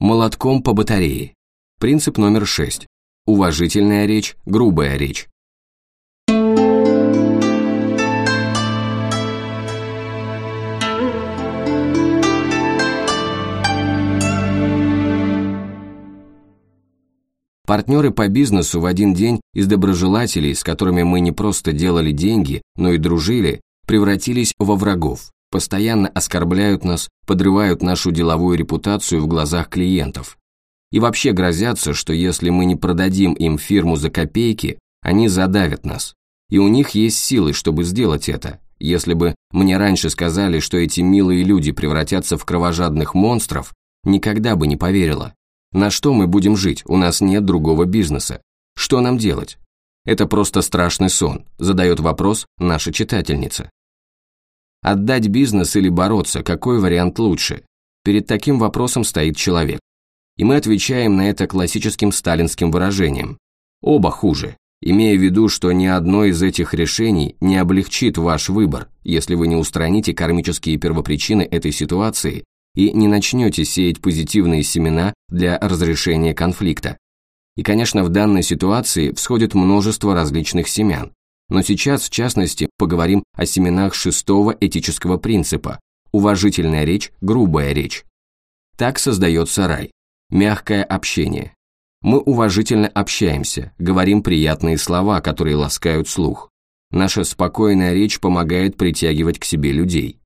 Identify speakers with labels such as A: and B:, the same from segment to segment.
A: Молотком по батарее. Принцип номер 6. Уважительная речь, грубая речь. Партнеры по бизнесу в один день из доброжелателей, с которыми мы не просто делали деньги, но и дружили, превратились во врагов, постоянно оскорбляют нас, подрывают нашу деловую репутацию в глазах клиентов. И вообще грозятся, что если мы не продадим им фирму за копейки, они задавят нас. И у них есть силы, чтобы сделать это. Если бы мне раньше сказали, что эти милые люди превратятся в кровожадных монстров, никогда бы не поверила. На что мы будем жить? У нас нет другого бизнеса. Что нам делать? Это просто страшный сон, задает вопрос наша читательница. Отдать бизнес или бороться, какой вариант лучше? Перед таким вопросом стоит человек. И мы отвечаем на это классическим сталинским выражением. Оба хуже, имея в виду, что ни одно из этих решений не облегчит ваш выбор, если вы не устраните кармические первопричины этой ситуации и не начнете сеять позитивные семена для разрешения конфликта. И, конечно, в данной ситуации всходит множество различных семян. Но сейчас, в частности, поговорим о семенах шестого этического принципа – уважительная речь, грубая речь. Так создается рай. Мягкое общение. Мы уважительно общаемся, говорим приятные слова, которые ласкают слух. Наша спокойная речь помогает притягивать к себе людей.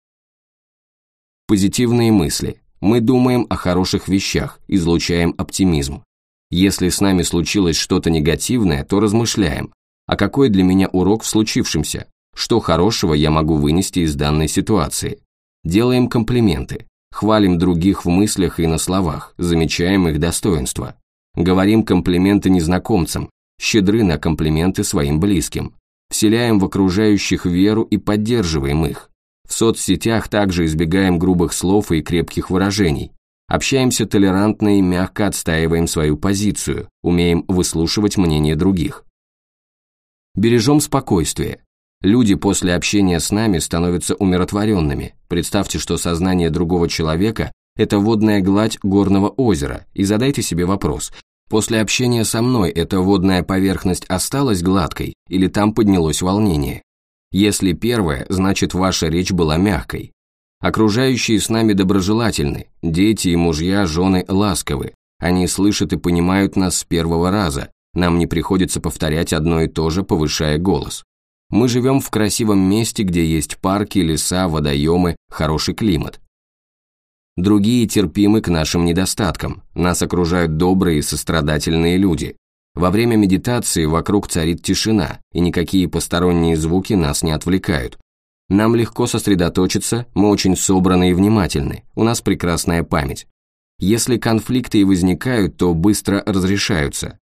A: Позитивные мысли. Мы думаем о хороших вещах, излучаем оптимизм. Если с нами случилось что-то негативное, то размышляем, а какой для меня урок в случившемся, что хорошего я могу вынести из данной ситуации. Делаем комплименты, хвалим других в мыслях и на словах, замечаем их достоинства. Говорим комплименты незнакомцам, щедры на комплименты своим близким. Вселяем в окружающих веру и поддерживаем их. В соцсетях также избегаем грубых слов и крепких выражений. Общаемся толерантно и мягко отстаиваем свою позицию, умеем выслушивать мнение других. Бережем спокойствие. Люди после общения с нами становятся умиротворенными. Представьте, что сознание другого человека – это водная гладь горного озера, и задайте себе вопрос, после общения со мной эта водная поверхность осталась гладкой или там поднялось волнение? Если первое, значит ваша речь была мягкой. Окружающие с нами доброжелательны, дети и мужья, жены ласковы. Они слышат и понимают нас с первого раза, нам не приходится повторять одно и то же, повышая голос. Мы живем в красивом месте, где есть парки, леса, водоемы, хороший климат. Другие терпимы к нашим недостаткам, нас окружают добрые и сострадательные люди, во время медитации вокруг царит тишина, и никакие посторонние звуки нас не отвлекают. Нам легко сосредоточиться, мы очень собраны и внимательны, у нас прекрасная память. Если конфликты и возникают, то быстро разрешаются.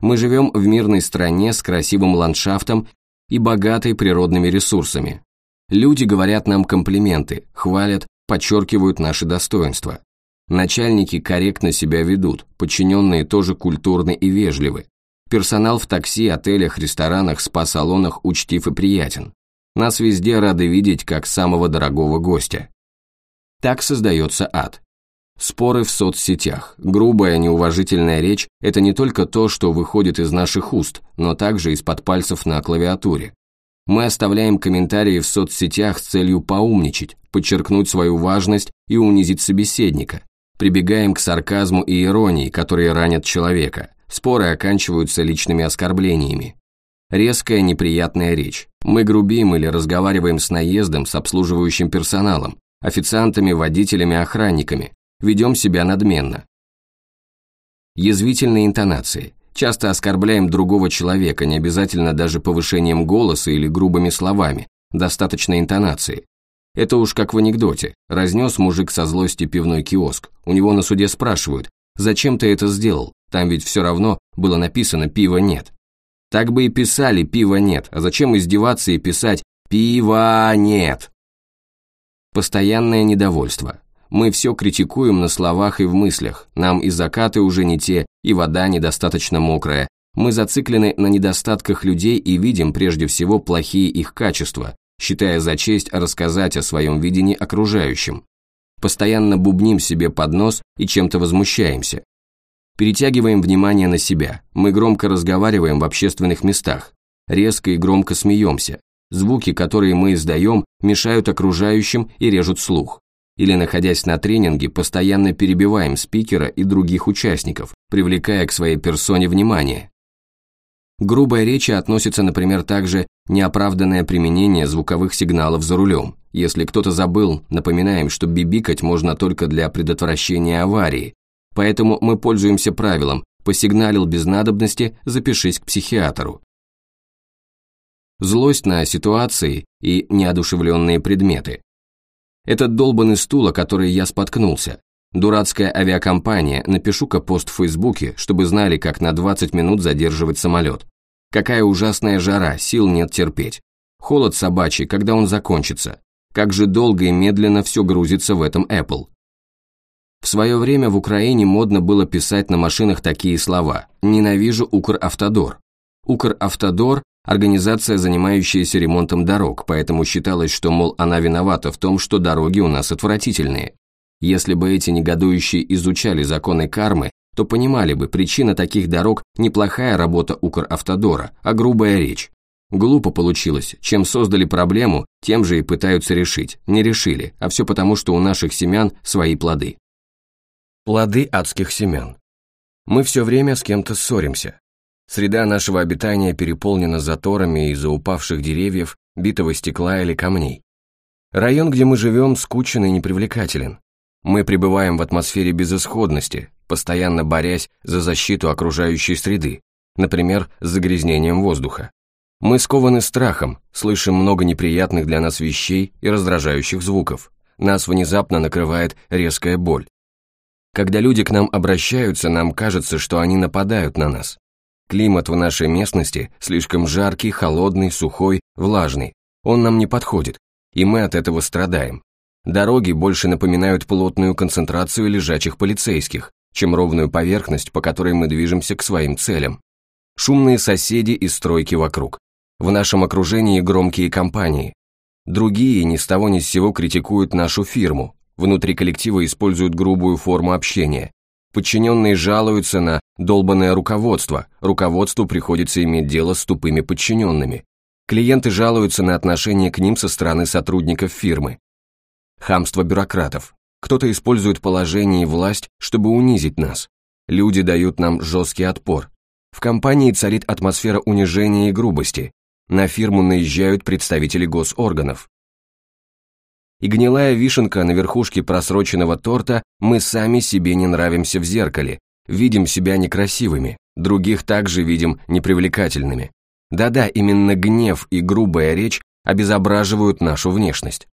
A: Мы живем в мирной стране с красивым ландшафтом и богатой природными ресурсами. Люди говорят нам комплименты, хвалят, подчеркивают наши достоинства. Начальники корректно себя ведут, подчиненные тоже культурны и вежливы. Персонал в такси, отелях, ресторанах, спа-салонах учтив и приятен. Нас везде рады видеть как самого дорогого гостя. Так создается ад. Споры в соцсетях, грубая неуважительная речь – это не только то, что выходит из наших уст, но также из-под пальцев на клавиатуре. Мы оставляем комментарии в соцсетях с целью поумничать, подчеркнуть свою важность и унизить собеседника, Прибегаем к сарказму и иронии, которые ранят человека. Споры оканчиваются личными оскорблениями. Резкая неприятная речь. Мы грубим или разговариваем с наездом, с обслуживающим персоналом, официантами, водителями, охранниками. Ведем себя надменно. Язвительные интонации. Часто оскорбляем другого человека, не обязательно даже повышением голоса или грубыми словами, достаточно интонации. Это уж как в анекдоте. Разнес мужик со злости пивной киоск. У него на суде спрашивают, зачем ты это сделал? Там ведь все равно было написано «пива нет». Так бы и писали «пива нет», а зачем издеваться и писать «пива нет»? Постоянное недовольство. Мы все критикуем на словах и в мыслях. Нам и закаты уже не те, и вода недостаточно мокрая. Мы зациклены на недостатках людей и видим прежде всего плохие их качества, считая за честь рассказать о своем видении окружающим. постоянно бубним себе под нос и чем-то возмущаемся. Перетягиваем внимание на себя, мы громко разговариваем в общественных местах, резко и громко смеемся, звуки, которые мы издаем, мешают окружающим и режут слух. Или, находясь на тренинге, постоянно перебиваем спикера и других участников, привлекая к своей персоне внимание. Грубая речь относится, например, также неоправданное применение звуковых сигналов за рулем. Если кто-то забыл, напоминаем, что бибикать можно только для предотвращения аварии. Поэтому мы пользуемся правилом «посигналил без надобности, запишись к психиатру». Злость на ситуации и неодушевленные предметы. Этот долбанный стул, о который я споткнулся. Дурацкая авиакомпания, напишу-ка пост в Фейсбуке, чтобы знали, как на 20 минут задерживать самолет. Какая ужасная жара, сил нет терпеть. Холод собачий, когда он закончится. Как же долго и медленно все грузится в этом Apple. В свое время в Украине модно было писать на машинах такие слова «Ненавижу Укр-Автодор». Укр-Автодор – организация, занимающаяся ремонтом дорог, поэтому считалось, что, мол, она виновата в том, что дороги у нас отвратительные. Если бы эти негодующие изучали законы кармы, то понимали бы, причина таких дорог не плохая работа Укр-Автодора, а грубая речь. Глупо получилось, чем создали проблему, тем же и пытаются решить. Не решили, а все потому, что у наших семян свои плоды. Плоды адских семян. Мы все время с кем-то ссоримся. Среда нашего обитания переполнена заторами из-за упавших деревьев, битого стекла или камней. Район, где мы живем, скучен и непривлекателен. Мы пребываем в атмосфере безысходности, постоянно борясь за защиту окружающей среды, например, с загрязнением воздуха. Мы скованы страхом, слышим много неприятных для нас вещей и раздражающих звуков. Нас внезапно накрывает резкая боль. Когда люди к нам обращаются, нам кажется, что они нападают на нас. Климат в нашей местности слишком жаркий, холодный, сухой, влажный. Он нам не подходит, и мы от этого страдаем. Дороги больше напоминают плотную концентрацию лежачих полицейских, чем ровную поверхность, по которой мы движемся к своим целям. Шумные соседи и стройки вокруг. В нашем окружении громкие компании. Другие ни с того ни с сего критикуют нашу фирму, внутри коллектива используют грубую форму общения. Подчиненные жалуются на долбанное руководство, руководству приходится иметь дело с тупыми подчиненными. Клиенты жалуются на отношение к ним со стороны сотрудников фирмы. Хамство бюрократов. Кто-то использует положение и власть, чтобы унизить нас. Люди дают нам жесткий отпор. В компании царит атмосфера унижения и грубости. На фирму наезжают представители госорганов. И гнилая вишенка на верхушке просроченного торта мы сами себе не нравимся в зеркале, видим себя некрасивыми, других также видим непривлекательными. Да-да, именно гнев и грубая речь обезображивают нашу внешность.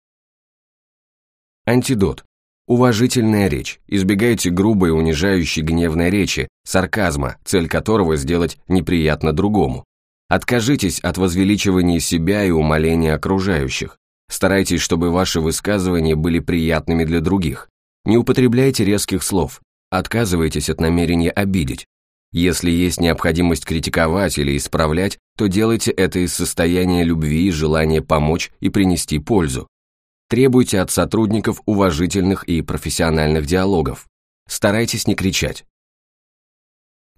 A: Антидот. Уважительная речь. Избегайте грубой, унижающей, гневной речи, сарказма, цель которого сделать неприятно другому. Откажитесь от возвеличивания себя и умоления окружающих. Старайтесь, чтобы ваши высказывания были приятными для других. Не употребляйте резких слов. Отказывайтесь от намерения обидеть. Если есть необходимость критиковать или исправлять, то делайте это из состояния любви и желания помочь и принести пользу. Требуйте от сотрудников уважительных и профессиональных диалогов. Старайтесь не кричать.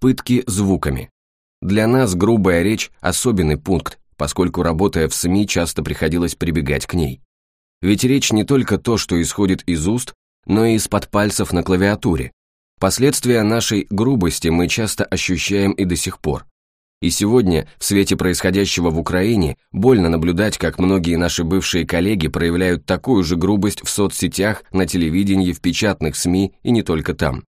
A: Пытки звуками. Для нас грубая речь – особенный пункт, поскольку работая в СМИ, часто приходилось прибегать к ней. Ведь речь не только то, что исходит из уст, но и из-под пальцев на клавиатуре. Последствия нашей грубости мы часто ощущаем и до сих пор. И сегодня, в свете происходящего в Украине, больно наблюдать, как многие наши бывшие коллеги проявляют такую же грубость в соцсетях, на телевидении, в печатных СМИ и не только там.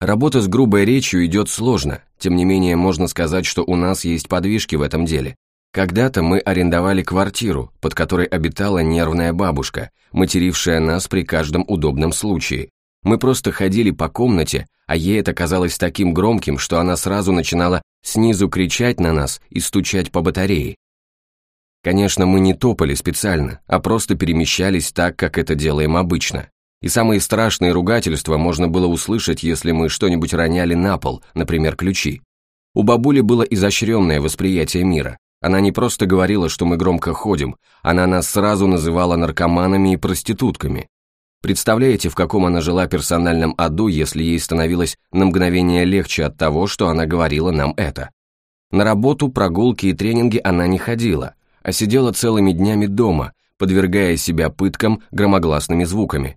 A: Работа с грубой речью идет сложно, тем не менее можно сказать, что у нас есть подвижки в этом деле. Когда-то мы арендовали квартиру, под которой обитала нервная бабушка, матерившая нас при каждом удобном случае. Мы просто ходили по комнате, а ей это казалось таким громким, что она сразу начинала снизу кричать на нас и стучать по батарее. Конечно, мы не топали специально, а просто перемещались так, как это делаем обычно. И самые страшные ругательства можно было услышать, если мы что-нибудь роняли на пол, например, ключи. У бабули было изощренное восприятие мира. Она не просто говорила, что мы громко ходим, она нас сразу называла наркоманами и проститутками. Представляете, в каком она жила персональном аду, если ей становилось на мгновение легче от того, что она говорила нам это? На работу, прогулки и тренинги она не ходила, а сидела целыми днями дома, подвергая себя пыткам громогласными звуками.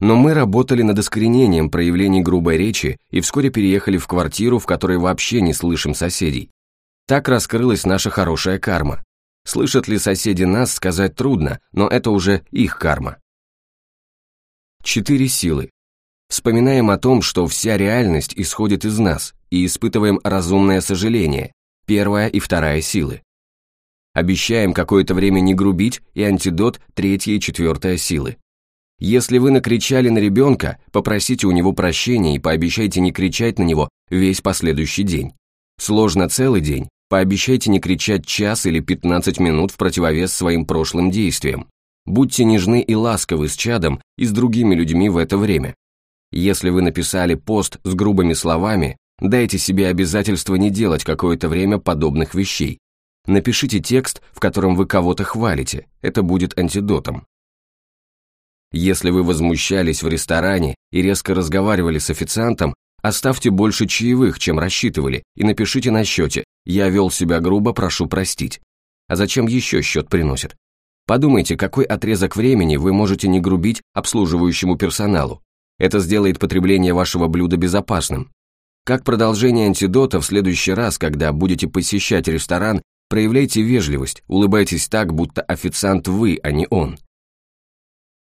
A: Но мы работали над искоренением проявлений грубой речи и вскоре переехали в квартиру, в которой вообще не слышим соседей. Так раскрылась наша хорошая карма. Слышат ли соседи нас, сказать трудно, но это уже их карма. Четыре силы. Вспоминаем о том, что вся реальность исходит из нас, и испытываем разумное сожаление, первая и вторая силы. Обещаем какое-то время не грубить и антидот третья и четвертая силы. Если вы накричали на ребенка, попросите у него прощения и пообещайте не кричать на него весь последующий день. Сложно целый день, пообещайте не кричать час или 15 минут в противовес своим прошлым действиям. Будьте нежны и ласковы с чадом и с другими людьми в это время. Если вы написали пост с грубыми словами, дайте себе обязательство не делать какое-то время подобных вещей. Напишите текст, в котором вы кого-то хвалите, это будет антидотом. Если вы возмущались в ресторане и резко разговаривали с официантом, оставьте больше чаевых, чем рассчитывали, и напишите на счете «Я вел себя грубо, прошу простить». А зачем еще счет приносят? Подумайте, какой отрезок времени вы можете не грубить обслуживающему персоналу. Это сделает потребление вашего блюда безопасным. Как продолжение антидота в следующий раз, когда будете посещать ресторан Проявляйте вежливость, улыбайтесь так, будто официант вы, а не он.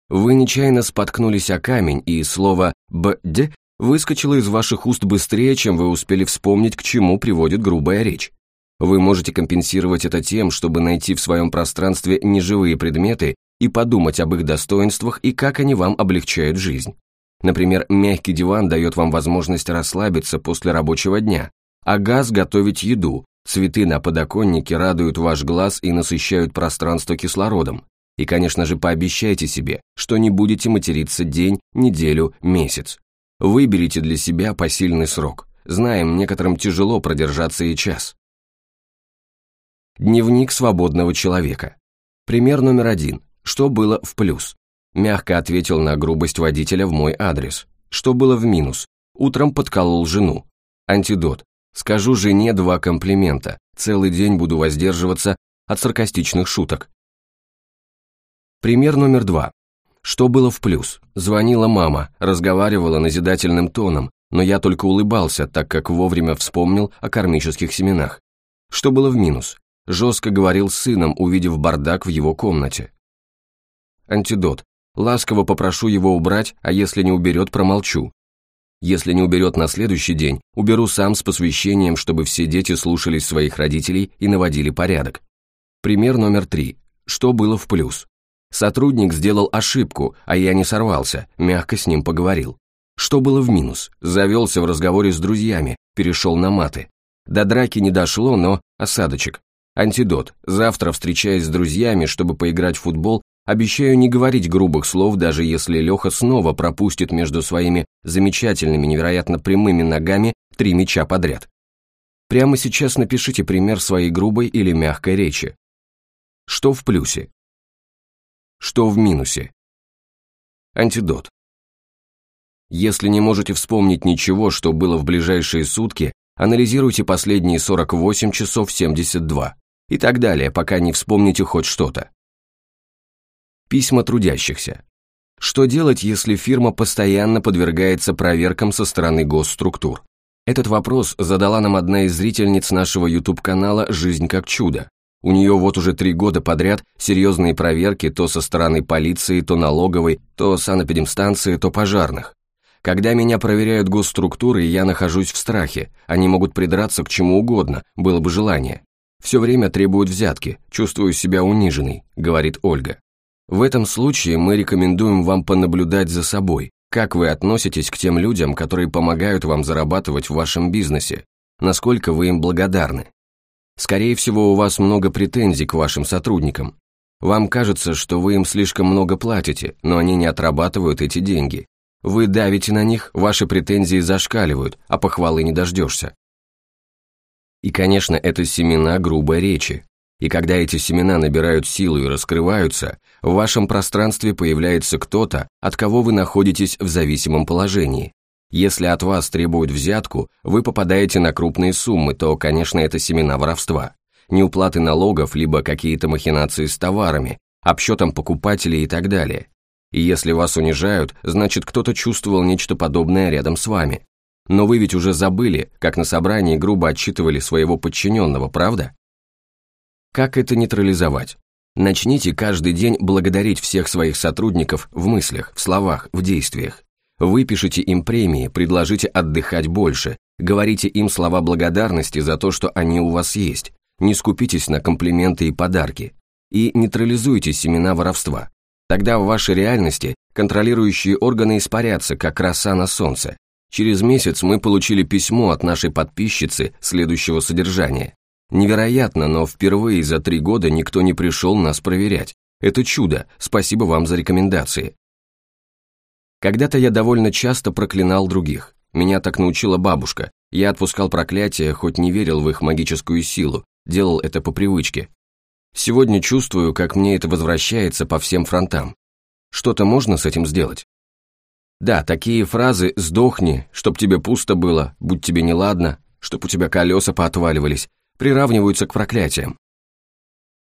A: Вы нечаянно споткнулись о камень, и слово «бд» выскочило из ваших уст быстрее, чем вы успели вспомнить, к чему приводит грубая речь. Вы можете компенсировать это тем, чтобы найти в своем пространстве неживые предметы и подумать об их достоинствах и как они вам облегчают жизнь. Например, мягкий диван дает вам возможность расслабиться после рабочего дня, а газ готовить еду, Цветы на подоконнике радуют ваш глаз и насыщают пространство кислородом. И, конечно же, пообещайте себе, что не будете материться день, неделю, месяц. Выберите для себя посильный срок. Знаем, некоторым тяжело продержаться и час. Дневник свободного человека. Пример номер один. Что было в плюс? Мягко ответил на грубость водителя в мой адрес. Что было в минус? Утром подколол жену. Антидот. Скажу жене два комплимента, целый день буду воздерживаться от саркастичных шуток. Пример номер два. Что было в плюс? Звонила мама, разговаривала назидательным тоном, но я только улыбался, так как вовремя вспомнил о кармических семенах. Что было в минус? Жестко говорил с сыном, увидев бардак в его комнате. Антидот. Ласково попрошу его убрать, а если не уберет, промолчу. Если не уберет на следующий день, уберу сам с посвящением, чтобы все дети слушались своих родителей и наводили порядок. Пример номер три. Что было в плюс? Сотрудник сделал ошибку, а я не сорвался, мягко с ним поговорил. Что было в минус? Завелся в разговоре с друзьями, перешел на маты. До драки не дошло, но осадочек. Антидот. Завтра, встречаясь с друзьями, чтобы поиграть в футбол, Обещаю не говорить грубых слов, даже если Леха снова пропустит между своими замечательными, невероятно прямыми ногами три мяча подряд. Прямо сейчас напишите пример своей грубой или мягкой речи. Что в плюсе? Что в минусе? Антидот. Если не можете вспомнить ничего, что было в ближайшие сутки, анализируйте последние 48 часов 72 и так далее, пока не вспомните хоть что-то. Письма трудящихся. Что делать, если фирма постоянно подвергается проверкам со стороны госструктур? Этот вопрос задала нам одна из зрительниц нашего YouTube-канала «Жизнь как чудо». У нее вот уже три года подряд серьезные проверки то со стороны полиции, то налоговой, то санэпидемстанции, то пожарных. Когда меня проверяют госструктуры, я нахожусь в страхе, они могут придраться к чему угодно, было бы желание. Все время требуют взятки, чувствую себя униженной, говорит Ольга. В этом случае мы рекомендуем вам понаблюдать за собой, как вы относитесь к тем людям, которые помогают вам зарабатывать в вашем бизнесе, насколько вы им благодарны. Скорее всего, у вас много претензий к вашим сотрудникам. Вам кажется, что вы им слишком много платите, но они не отрабатывают эти деньги. Вы давите на них, ваши претензии зашкаливают, а похвалы не дождешься. И, конечно, это семена грубой речи. И когда эти семена набирают силу и раскрываются, в вашем пространстве появляется кто-то, от кого вы находитесь в зависимом положении. Если от вас требуют взятку, вы попадаете на крупные суммы, то, конечно, это семена воровства. Неуплаты налогов, либо какие-то махинации с товарами, обсчетом покупателей и так далее. И если вас унижают, значит кто-то чувствовал нечто подобное рядом с вами. Но вы ведь уже забыли, как на собрании грубо отчитывали своего подчиненного, правда? Как это нейтрализовать? Начните каждый день благодарить всех своих сотрудников в мыслях, в словах, в действиях. Выпишите им премии, предложите отдыхать больше, говорите им слова благодарности за то, что они у вас есть, не скупитесь на комплименты и подарки, и нейтрализуйте семена воровства. Тогда в вашей реальности контролирующие органы испарятся, как роса на солнце. Через месяц мы получили письмо от нашей подписчицы следующего содержания. Невероятно, но впервые за три года никто не пришел нас проверять. Это чудо, спасибо вам за рекомендации. Когда-то я довольно часто проклинал других. Меня так научила бабушка. Я отпускал проклятия, хоть не верил в их магическую силу, делал это по привычке. Сегодня чувствую, как мне это возвращается по всем фронтам. Что-то можно с этим сделать? Да, такие фразы «сдохни», «чтоб тебе пусто было», «будь тебе неладно», «чтоб у тебя колеса поотваливались», приравниваются к проклятиям.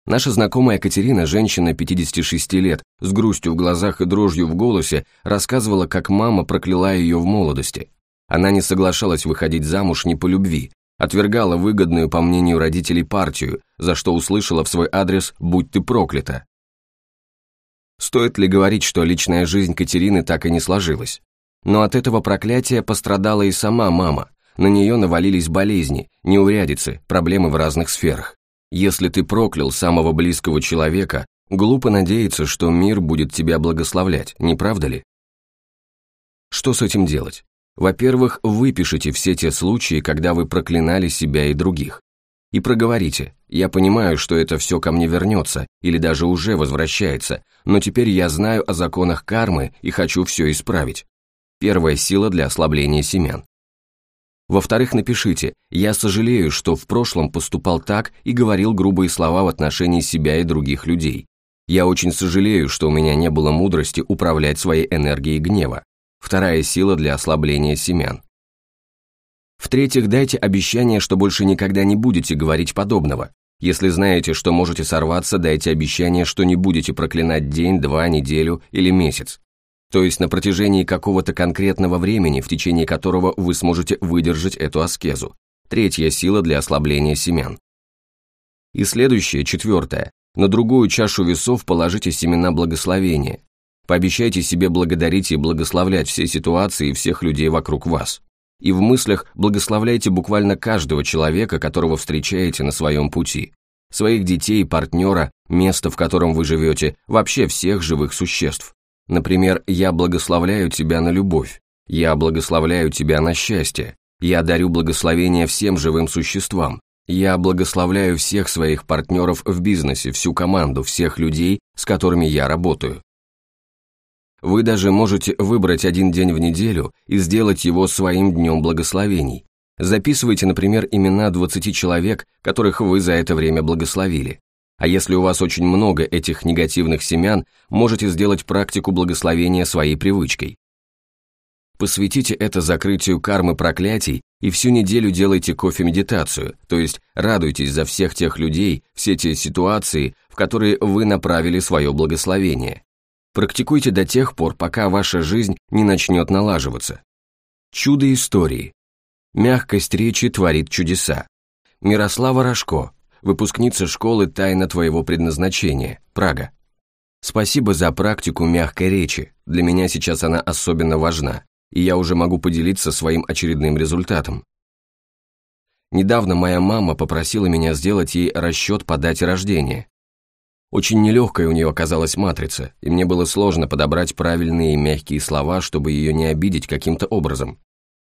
A: Наша знакомая Катерина, женщина 56 лет, с грустью в глазах и дрожью в голосе, рассказывала, как мама прокляла ее в молодости. Она не соглашалась выходить замуж не по любви, отвергала выгодную, по мнению родителей, партию, за что услышала в свой адрес «будь ты проклята». Стоит ли говорить, что личная жизнь Катерины так и не сложилась? Но от этого проклятия пострадала и сама мама, на нее навалились болезни, неурядицы, проблемы в разных сферах. Если ты проклял самого близкого человека, глупо надеяться, что мир будет тебя благословлять, не правда ли? Что с этим делать? Во-первых, выпишите все те случаи, когда вы проклинали себя и других. И проговорите, я понимаю, что это все ко мне вернется, или даже уже возвращается, но теперь я знаю о законах кармы и хочу все исправить. Первая сила для ослабления семян. Во-вторых, напишите «Я сожалею, что в прошлом поступал так и говорил грубые слова в отношении себя и других людей. Я очень сожалею, что у меня не было мудрости управлять своей энергией гнева. Вторая сила для ослабления семян. В-третьих, дайте обещание, что больше никогда не будете говорить подобного. Если знаете, что можете сорваться, дайте обещание, что не будете проклинать день, два, неделю или месяц то есть на протяжении какого-то конкретного времени, в течение которого вы сможете выдержать эту аскезу. Третья сила для ослабления семян. И следующее, четвертое. На другую чашу весов положите семена благословения. Пообещайте себе благодарить и благословлять все ситуации и всех людей вокруг вас. И в мыслях благословляйте буквально каждого человека, которого встречаете на своем пути. Своих детей, партнера, место, в котором вы живете, вообще всех живых существ. Например, «Я благословляю тебя на любовь», «Я благословляю тебя на счастье», «Я дарю благословение всем живым существам», «Я благословляю всех своих партнеров в бизнесе, всю команду, всех людей, с которыми я работаю». Вы даже можете выбрать один день в неделю и сделать его своим днем благословений. Записывайте, например, имена 20 человек, которых вы за это время благословили. А если у вас очень много этих негативных семян, можете сделать практику благословения своей привычкой. Посвятите это закрытию кармы проклятий и всю неделю делайте кофе-медитацию, то есть радуйтесь за всех тех людей, все те ситуации, в которые вы направили свое благословение. Практикуйте до тех пор, пока ваша жизнь не начнет налаживаться. Чудо истории. Мягкость речи творит чудеса. Мирослава Рожко, выпускница школы «Тайна твоего предназначения», Прага. Спасибо за практику мягкой речи, для меня сейчас она особенно важна, и я уже могу поделиться своим очередным результатом. Недавно моя мама попросила меня сделать ей расчет по дате рождения. Очень нелегкая у нее оказалась матрица, и мне было сложно подобрать правильные мягкие слова, чтобы ее не обидеть каким-то образом.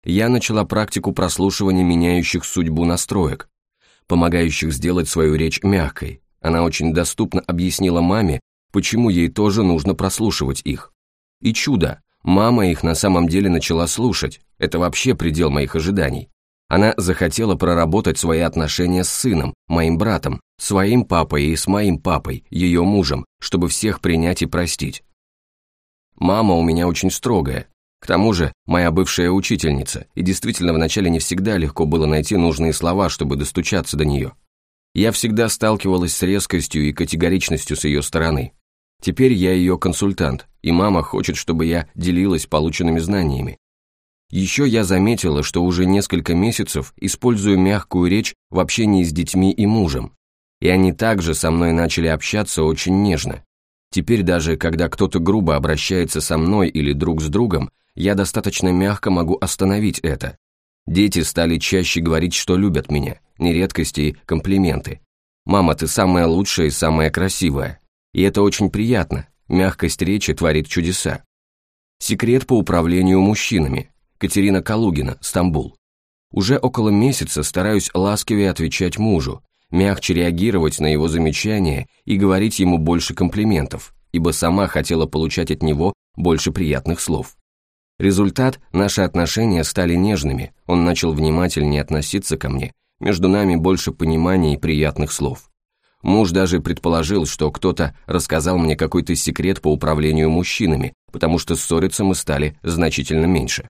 A: Я начала практику прослушивания меняющих судьбу настроек, помогающих сделать свою речь мягкой. Она очень доступно объяснила маме, почему ей тоже нужно прослушивать их. И чудо, мама их на самом деле начала слушать, это вообще предел моих ожиданий. Она захотела проработать свои отношения с сыном, моим братом, своим папой и с моим папой, ее мужем, чтобы всех принять и простить. Мама у меня очень строгая. К тому же, моя бывшая учительница, и действительно вначале не всегда легко было найти нужные слова, чтобы достучаться до нее. Я всегда сталкивалась с резкостью и категоричностью с ее стороны. Теперь я ее консультант, и мама хочет, чтобы я делилась полученными знаниями, еще я заметила, что уже несколько месяцев использую мягкую речь в общении с детьми и мужем, и они также со мной начали общаться очень нежно. Теперь даже, когда кто-то грубо обращается со мной или друг с другом, я достаточно мягко могу остановить это. Дети стали чаще говорить, что любят меня, нередкости и комплименты. «Мама, ты самая лучшая и самая красивая». И это очень приятно, мягкость речи творит чудеса. Секрет по управлению мужчинами. Катерина Калугина, Стамбул. Уже около месяца стараюсь ласковее отвечать мужу, мягче реагировать на его замечания и говорить ему больше комплиментов, ибо сама хотела получать от него больше приятных слов. Результат – наши отношения стали нежными, он начал внимательнее относиться ко мне, между нами больше понимания и приятных слов. Муж даже предположил, что кто-то рассказал мне какой-то секрет по управлению мужчинами, потому что ссориться мы стали значительно меньше.